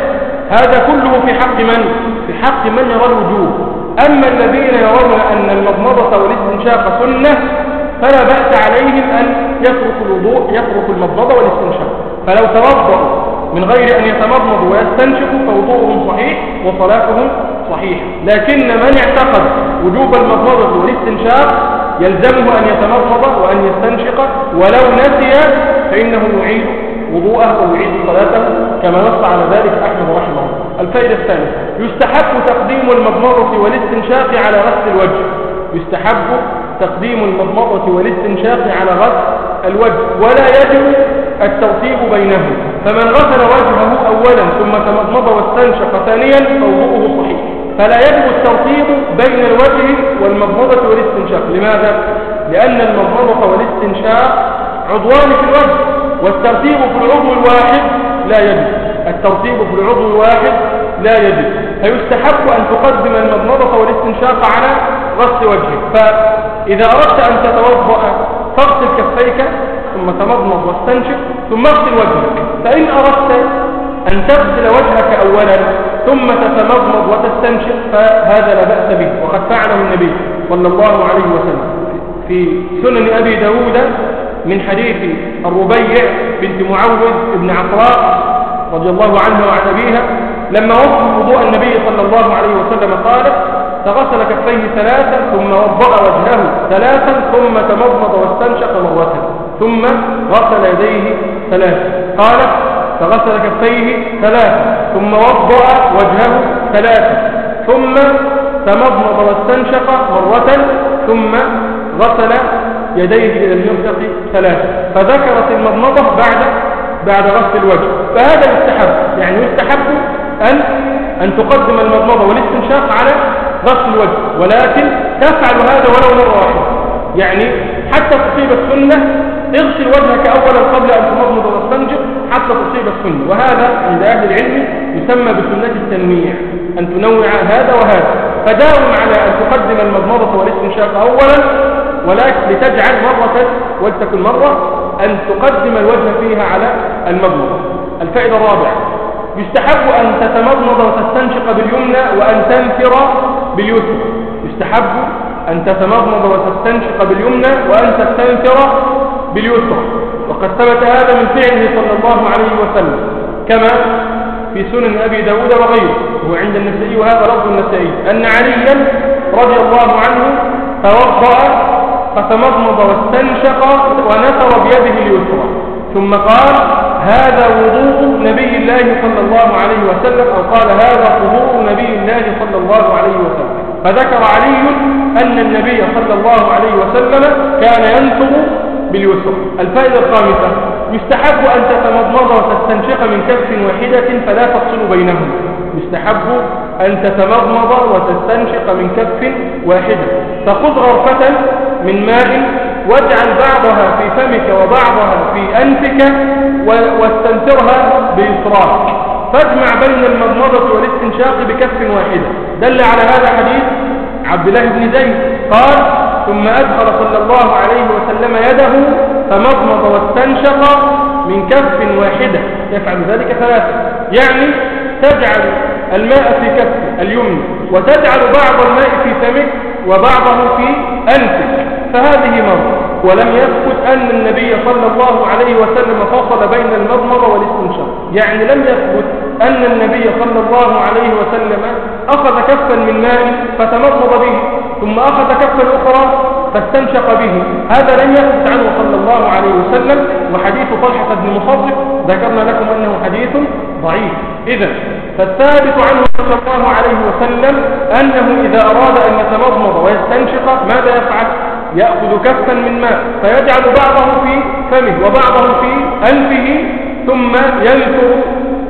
هذا كله في حق من؟ في حق من يرى الوجوب أما الذين يرون أن المضمضة والاستنشاق سنة فلا بأس عليهم أن يتركوا الوضوء يتركوا المضمضة والاستنشاق. فلو توضأوا من غير أن يتمضمضوا ويستنشقوا فوضوءهم صحيح وصلاتهم صحيحة. لكن من اعتقد وجوب المضمضة والاستنشاق يلزمه أن يتمضمض وأن يستنشق ولو نسي فإنه يعيد وضوءه ويعيد صلاته كما نص على ذلك أحمد رحمه الله. الفائدة الثانية يستحب تقديم المضمضة والاستنشاق على غسل الوجه. يستحب تقديم المضمضة والاستنشاق على غسل الوجه ولا يجب الترتيب بينهم. فمن غسل وجهه أولا ثم تمضمض واستنشق ثانيا فوضوءه صحيح. فلا يجب الترتيب بين الوجه والمضمضة والاستنشاق. لماذا؟ لأن المضمضة والاستنشاق عضوان في الوجه والترتيب في العضو الواحد لا يجب. الترتيب في العضو الواحد لا يجب. فيستحب أن تقدم المضمضة والاستنشاق على غسل وجهك. فإذا أردت أن تتوضأ فاغسل كفيك ثم تمضمض واستنشق ثم اغسل وجهك. فإن أردت أن تغسل وجهك أولا ثم تتمضمض وتستنشق فهذا لا بأس به. وقد فعله النبي صلى الله عليه وسلم. في سنن أبي داود من حديث الربيع بنت معوذ بن عفراء رضي الله عنها وعن أبيها لما وصف وضوء النبي صلى الله عليه وسلم قالت فغسل كفيه ثلاثا ثم وضأ وجهه ثلاثا ثم تمضمض واستنشق مرة. ثم غسل يديه ثلاثا. قالت فغسل كفيه ثلاثا ثم وضأ وجهه ثلاثا. ثم تمضمض واستنشق مرة. ثم غسل يديه إلى المرفق ثلاثة فذكرت المضمضة بعد بعد غسل الوجه. فهذا يستحب يعني يستحب أن أن تقدم المضمضة والاستنشاق على غسل الوجه. ولكن تفعل هذا ولو مرة واحدة. يعني حتى تصيب السنة اغسل وجهك أولا قبل أن تمضمض واستنشق حتى تصيب السنة. وهذا عند أهل العلم يسمى بسنة التنويع أن تنوع هذا وهذا. فداوم على أن تقدم المضمضة والاستنشاق أولا ولكن لتجعل مرة ولتكن مرة أن تقدم الوجه فيها على المضمضة. الفائدة الرابعة يستحب أن تتمضمض وتستنشق باليمنى وأن تنفر باليسرى يستحب أن تتمضمض وتستنشق باليمنى وأن تستنفر باليسرى. وقد ثبت هذا من فعله صلى الله عليه وسلم كما في سنن أبي داود وغيره هو عند النسائي وهذا لفظ النسائي. أن عليا رضي الله عنه توضأ فتمضمض واستنشق ونثر بيده اليسرى. ثم قال هذا وضوء نبي الله صلى الله عليه وسلم أو قال هذا وضوء نبي الله صلى الله عليه وسلم. فذكر علي أن النبي صلى الله عليه وسلم كان ينثر باليسرى الفائدة الخامسة يستحب أن تتمضمض وتستنشق من كف واحدة فلا تفصل بينهما. يستحب أن تتمضمض وتستنشق من كف واحدة. فخذ غرفة من ماء واجعل بعضها في فمك وبعضها في أنفك واستنثرها بإسراف. فاجمع بين المضمضة والاستنشاق بكف واحدة. دل على هذا حديث عبد الله بن زيد. قال ثم أدخل صلى الله عليه وسلم يده فمضمض واستنشق من كف واحدة. يفعل ذلك ثلاثة. يعني تجعل الماء في كف اليمنى وتجعل بعض الماء في فمك وبعضه في أنفك فهذه مرة. ولم يثبت أن النبي صلى الله عليه وسلم فصل بين المضمضة والاستنشاق. يعني لم يثبت أن النبي صلى الله عليه وسلم أخذ كفا من ماء فتمضمض به ثم أخذ كفا أخرى فاستنشق به. هذا لم يثبت عنه صلى الله عليه وسلم وحديث طلحة بن مصرف ذكرنا لكم أنه حديث ضعيف. إذا فالثابت عنه صلى الله عليه وسلم أنه إذا أراد أن يتمضمض ويستنشق ماذا يفعل؟ يأخذ كفا من ماء فيجعل بعضه في فمه وبعضه في أنفه ثم ينثر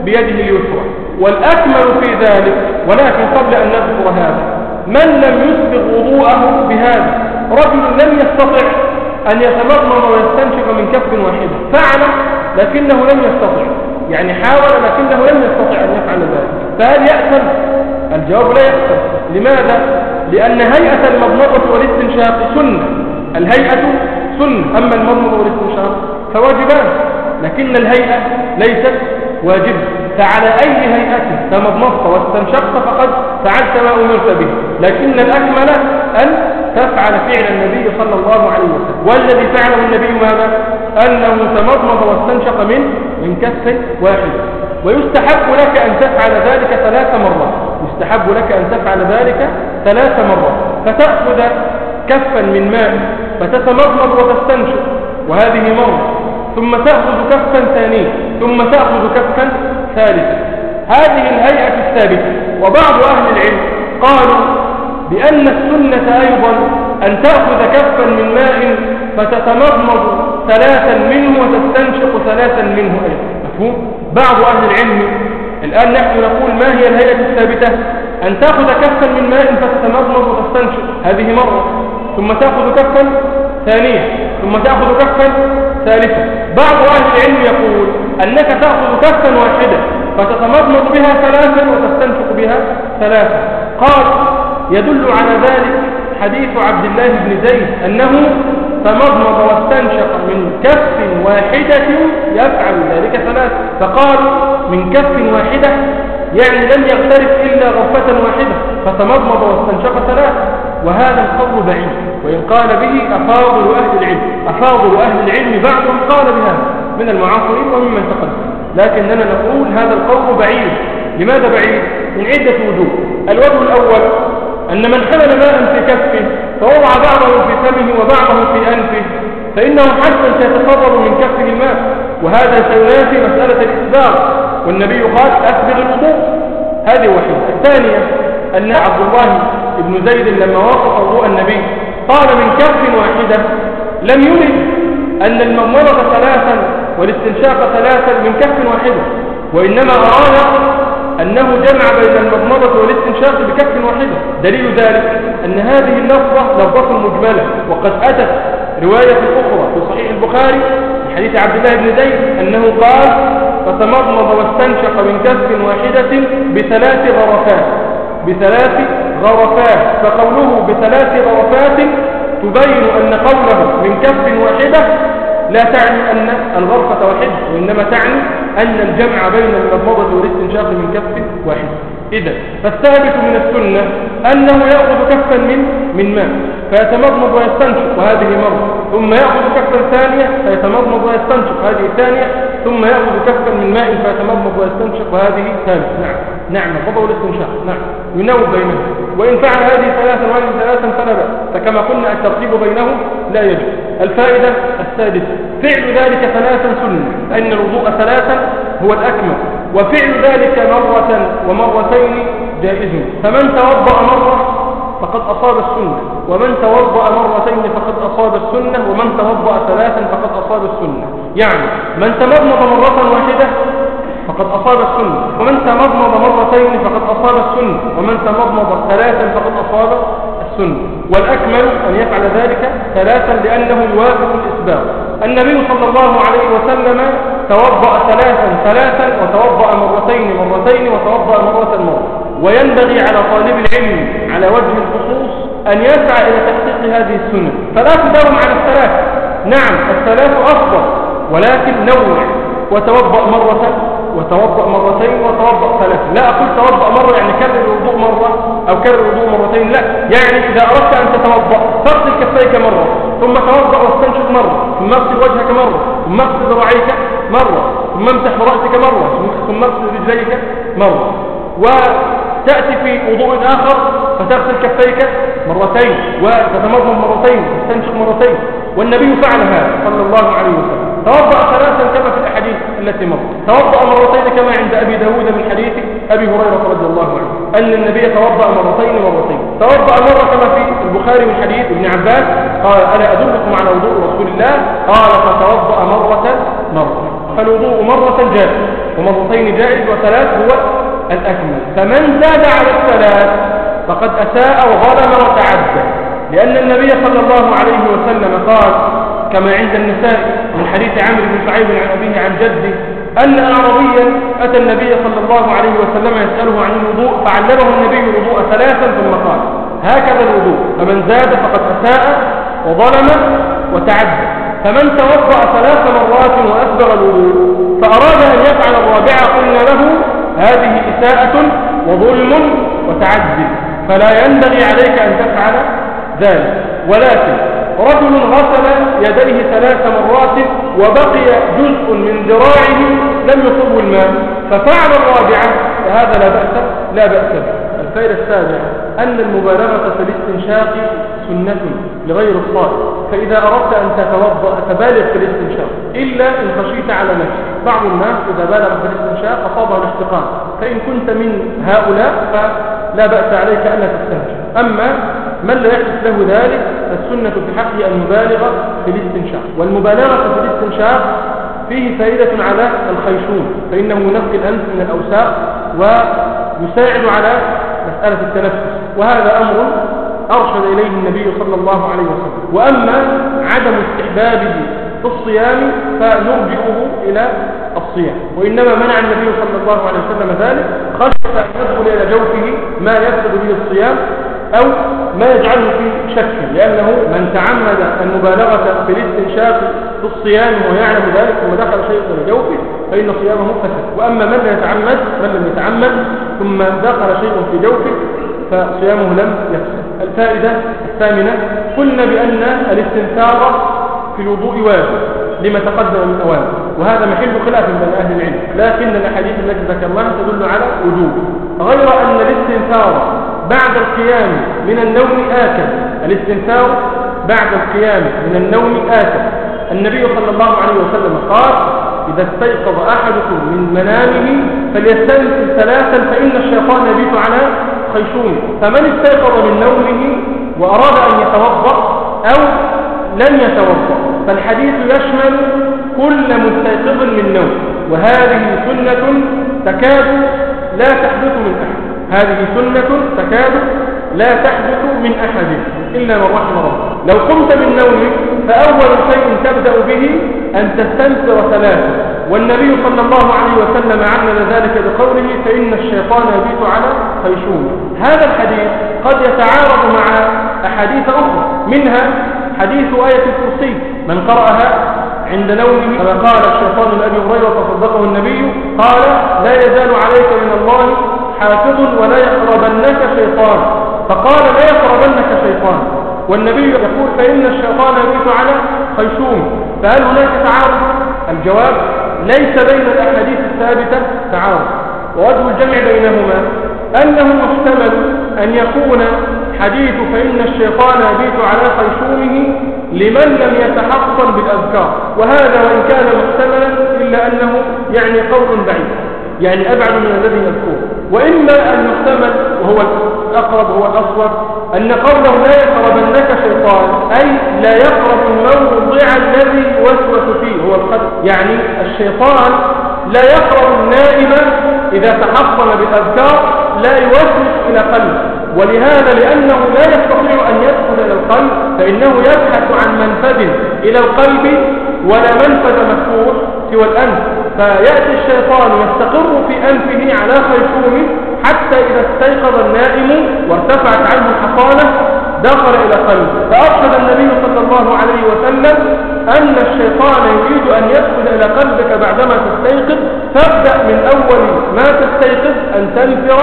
بيده اليسرى. والأكمل في ذلك ولكن قبل أن نذكر هذا من لم يسبغ وضوءه بهذا؟ رجل لم يستطع أن يتمضمض ويستنشق من كف واحدة. فعل لكنه لم يستطع. يعني حاول لكنه لم يستطع أن يفعل ذلك. فهل يأثم؟ الجواب لا يأثم. لماذا؟ لأن هيئة المضمضة والاستنشاق سنة. الهيئة سنة أما المضمضة والاستنشاق فواجبان. لكن الهيئة ليست واجبة. فعلى أي هيئة تمضمضت واستنشقت فقد فعلت ما أمرت به. لكن الأكمل أن تفعل فعل النبي صلى الله عليه وسلم. والذي فعله النبي ماذا؟ أنه تمضمض واستنشق من من كف واحد. ويستحب لك أن تفعل ذلك ثلاث مرات. يستحب لك أن تفعل ذلك ثلاث مرات فتأخذ كفا من ماء فتتمضمض وتستنشق وهذه مرة. ثم تأخذ كفا ثانيا ثم تأخذ كفا ثالثا. هذه الهيئة الثابتة. وبعض أهل العلم قالوا بأن السنة أيضا أن تأخذ كفا من ماء فتتمضمض ثلاثا منه وتستنشق ثلاثا منه أيضا. مفهوم؟ بعض أهل العلم الآن نحن نقول ما هي الهيئة الثابتة؟ أن تأخذ كفا من ماء فتتمضمض وتستنشق. هذه مرة. ثم تأخذ كفا ثانية. ثم تأخذ كفا ثالثة. بعض أهل العلم يقول أنك تأخذ كفا واحدة فتتمضمض بها ثلاثا وتستنشق بها ثلاثا قال يدل على ذلك حديث عبد الله بن زيد أنه تمضمض واستنشق من كف واحدة يفعل ذلك ثلاث فقالوا من كف واحدة يعني لم يغترف إلا غرفة واحدة فتمضمض واستنشق ثلاث وهذا القول بعيد وإن قال به أفاضل أهل العلم أفاضل أهل العلم بعضهم قال بهذا من المعاصرين وممن تقدم لكننا نقول هذا القول بعيد. لماذا بعيد؟ من عدة وجوه. الوجه الأول أن من حمل ماء في كفه فوضع بعضه في فمه وبعضه في أنفه فإنه حتى سيتفرغ من كفه الماء. وهذا سينافي مسألة الإسباغ والنبي قال أسبغ الوضوء. هذه واحدة الثانية أن عبد الله بن زيد لما وصف وضوء النبي قال من كف واحدة لم يرد أن المضمضة ثلاثا والاستنشاق ثلاثا من كف واحدة وإنما أراد أنه جمع بين المضمضة والاستنشاق بكف واحدة. دليل ذلك أن هذه اللفظة لفظة مجملة وقد أتت رواية أخرى في صحيح البخاري من حديث عبد الله بن زيد أنه قال فتمضمض واستنشق من كف واحدة بثلاث غرفات. بثلاث غرفات. فقوله بثلاث غرفات تبين أن قوله من كف واحدة لا تعني أن الغرفة واحدة وإنما تعني أن الجمع بين المضمضة والاستنشاق من كف واحد إذا فالثابت من السنة أنه يأخذ كفا من من ماء فيتمضمض ويستنشق وهذه مرة ثم يأخذ كفا ثانية فيتمضمض ويستنشق هذه ثانية ثم يأخذ كفا من ماء فيتمضمض ويستنشق وهذه ثالثة. نعم نعم الخطأ والاستنشاق نعم ينوب بينهم. وإن فعل هذه ثلاثا وهذه ثلاثا فلا بأس فكما قلنا الترتيب بينهم لا يجوز. الفائدة السادسة فعل ذلك ثلاثا سنة أن الوضوء ثلاثا هو الأكمل. وفعل ذلك مرة ومرتين جائز. فمن توضأ مرة فقد أصاب السنة ومن توضأ مرتين فقد أصاب السنة ومن توضأ ثلاثا فقد أصاب السنة. يعني من تمضمض مرة واحدة فقد أصاب السنة ومن تمضمض مرتين فقد أصاب السنة ومن تمضمض ثلاثا فقد أصاب السنة. والأكمل أن يفعل ذلك ثلاثا لأنه يوافق الإسباب. النبي صلى الله عليه وسلم توضأ ثلاثا ثلاثا وتوضأ مرتين مرتين وتوضأ مرة مرة. وينبغي على طالب العلم على وجه الخصوص أن يسعى إلى تحقيق هذه السنة. فلا تداوم على الثلاث. نعم الثلاث أفضل ولكن نوع. وتوضأ مرة وتوضأ مرتين وتوضأ ثلاثة. لا أقول توضأ مرة يعني كرر الوضوء مرة أو كرر الوضوء مرتين لا. يعني إذا أردت أن تتوضأ فاغسل كفيك مرة ثم توضأ واستنشق مرة ثم اغسل وجهك مرة ثم اغسل ذراعيك مرة ثم امسح برأسك مرة ثم اغسل رجليك مرة وتأتي في وضوء آخر فتغسل كفيك مرتين وتتمضمض مرتين وتستنشق مرتين. والنبي فعل هذا صلى الله عليه وسلم. توضأ ثلاثا كما في الأحاديث التي مرت توضأ مرتين كما عند أبي داود من حديث أبي هريرة رضي الله عنه أن النبي توضأ مرتين مرتين توضأ مرة كما في البخاري من حديث ابن عباس قال ألا أدلكم على وضوء رسول الله؟ قال فتوضأ مرة مرة. فالوضوء مرة جائز ومرتين جائز وثلاث هو الأكمل. فمن زاد على الثلاث فقد أساء وظلم وتعدى. لأن النبي صلى الله عليه وسلم قال كما عند النساء من حديث عمرو بن شعيب عن أبيه عن جده أن أعرابيا أتى النبي صلى الله عليه وسلم يسأله عن الوضوء فعلمه النبي الوضوء ثلاثا ثم قال هكذا الوضوء فمن زاد فقد أساء وظلم وتعدى. فمن توضأ ثلاث مرات وأسبغ الوضوء فأراد أن يفعل الرابعة قلنا له هذه إساءة وظلم وتعدي فلا ينبغي عليك أن تفعل ذلك. ولكن رجل غسل يديه ثلاث مرات وبقي جزء من ذراعه لم يصب الماء ففعل الرابعة فهذا لا بأس لا بأس به. الفائدة السابعة أن المبالغة في الاستنشاق سنة لغير الصائم فإذا أردت أن تتوضأ تبالغ في الاستنشاق إلا إن خشيت على نفسك. بعض الناس إذا بالغ في الاستنشاق أصابه الاحتقان فإن كنت من هؤلاء فلا بأس عليك ألا تستنشق. أما من لا يحدث له ذلك فالسنة في حقه أن يبالغ في الاستنشاق. والمبالغة في الاستنشاق فيه فائدة على الخيشوم فإنه ينقي الأنف من الأوساخ ويساعد على مسألة التنفس. وهذا أمر أرشد إليه النبي صلى الله عليه وسلم. وأما عدم استحبابه في الصيام فنرجئه إلى الصيام. وإنما منع النبي صلى الله عليه وسلم ذلك خشية أن يدخل إلى جوفه ما يفسد به الصيام أو ما يجعله في شك لأنه من تعمد المبالغة في الاستنشاق في الصيام وهو يعلم ذلك ثم دخل شيء في جوفه فإن صيامه فسد. وأما من لا يتعمد من لم يتعمد ثم دخل شيء في جوفه فصيامه لم يفسد. الفائدة الثامنة قلنا بأن الاستنثار في الوضوء واجب لما تقدم من أوامر وهذا محل خلاف بين أهل العلم لكن الأحاديث التي ذكرناها تدل على وجوب. غير أن الاستنثار بعد القيام من النوم آكل الاستنثار بعد القيام من النوم آكل. النبي صلى الله عليه وسلم قال إذا استيقظ أحدكم من منامه فليستنثر ثلاثا فإن الشيطان يبيت على خيشومه فمن استيقظ من نومه وأراد أن يتوضأ أو لم يتوضأ فالحديث يشمل كل مستيقظ من نوم وهذه سنة تكاد لا تحدث من أحد. هذه سنة تكاد لا تحدث من أحد إلا من رحم الله لو قمت من نومك فأول شيء تبدأ به أن تستنفر ثلاثة. والنبي صلى الله عليه وسلم علم ذلك بقوله فإن الشيطان يبيت على خيشوم. هذا الحديث قد يتعارض مع أحاديث أخرى منها حديث آية الكرسي من قرأها عند نومه كما قال الشيطان لأبي هريرة فصدقه النبي قال لا يزال عليك من الله حافظ ولا يقربنك شيطان. فقال لا يقربنك شيطان. والنبي يقول فإن الشيطان يبيت على خيشوم. فهل هناك تعارض؟ الجواب ليس بين الأحاديث الثابتة تعارض. ووجه الجمع بينهما أنه محتمل أن يكون حديث فإن الشيطان يبيت على خيشومه لمن لم يتحصن بالأذكار. وهذا وإن كان محتملا إلا أنه يعني قول بعيد يعني أبعد من الذي يذكره. وإما أن يحتمل وهو الأقرب هو الأصوب أن قوله لا يقربنك شيطان أي لا يقرب الموضع الذي يوسوس فيه هو القلب يعني الشيطان لا يقرب النائم إذا تحصن بالأذكار لا يوسوس إلى قلبه. ولهذا لأنه لا يستطيع أن يدخل إلى القلب فإنه يبحث عن منفذ إلى القلب ولا منفذ مفتوح سوى الأنف. فيأتي الشيطان يستقر في أنفه على خيشومه حتى إذا استيقظ النائم وارتفعت عنه الحصانة دخل إلى قلبه. فأرشد النبي صلى الله عليه وسلم أن الشيطان يريد أن يدخل إلى قلبك بعدما تستيقظ. فابدأ من أول ما تستيقظ أن تنفر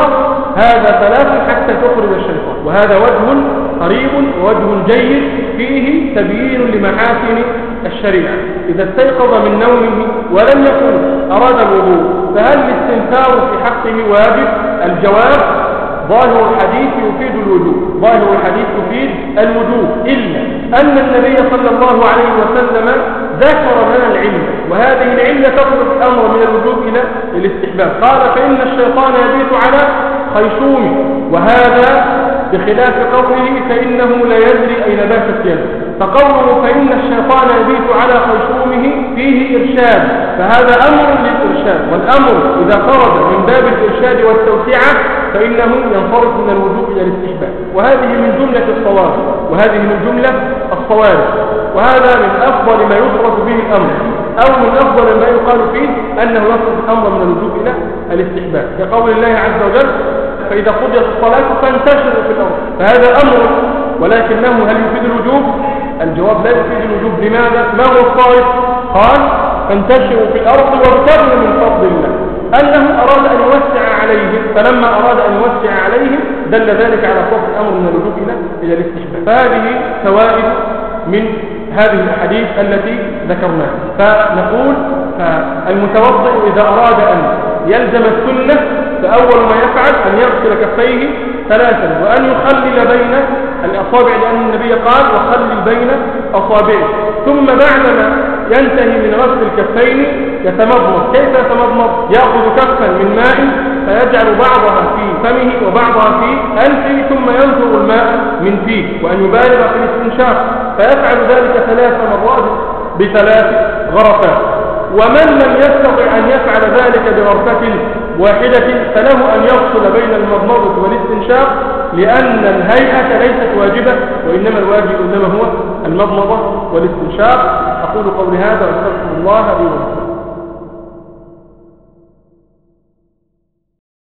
هذا ثلاث حتى تخرج الشيطان. وهذا وجه قريب ووجه جيد فيه تبيين لمحاسن الشريعة. إذا استيقظ من نومه ولم يكن أراد الوضوء فهل الاستنفار في حقه واجب؟ الجواب ظاهر الحديث يفيد الوجوب ظاهر الحديث يفيد الوجوب إلا أن النبي صلى الله عليه وسلم ذكر لنا العلة وهذه العلة تصرف الأمر من الوجوب إلى الاستحباب. قال فإن الشيطان يبيت على خيشومه وهذا بخلاف قوله فإنه لا يدري أين باتت يده فقوله فإن الشيطان يبيت على خيشومه فيه إرشاد. فهذا أمر للإرشاد. والأمر إذا خرج من باب الإرشاد والتوسعة فإنه ينصرف من الوجوب إلى الاستحباب. وهذه من جملة الصواب. وهذه من جملة الصواب. وهذا من أفضل ما يصرف به الأمر. أو من أفضل ما يقال فيه أنه يصرف الأمر من الوجوب إلى الاستحباب. كقول الله عز وجل فإذا قضيت الصلاة فانتشروا في الأرض. فهذا أمر ولكنه هل يفيد الوجوب؟ الجواب لا يفيد الوجوب. لماذا؟ ما هو الصائب قال فانتشروا في الأرض وابتغوا من فضل الله. أنه أراد أن يوسع عليهم فلما أراد أن يوسع عليهم دل ذلك على صرف الأمر من الوجوب إلى إلى الاستحباب فهذه فوائد من هذه الأحاديث التي ذكرناها. فنقول فالمتوضئ إذا أراد أن يلزم السنة فأول ما يفعل أن يغسل كفيه ثلاثا وأن يخلل بين الأصابع لأن النبي قال وخلل بين أصابعه. ثم بعدما ينتهي من غسل الكفين يتمضمض. كيف يتمضمض؟ يأخذ كفا من ماء فيجعل بعضها في فمه وبعضها في أنفه ثم ينزغ الماء من فيه وأن يبالغ في الاستنشاق. فيفعل ذلك ثلاث مرات بثلاث غرفات. ومن لم يستطع أن يفعل ذلك بغرفة واحدة فله أن يفصل بين المضمضة والاستنشاق لأن الهيئة ليست واجبة وإنما الواجب إنما هو المضمضة والاستنشاق. أقول قولي هذا وأستغفر الله لي ولكم.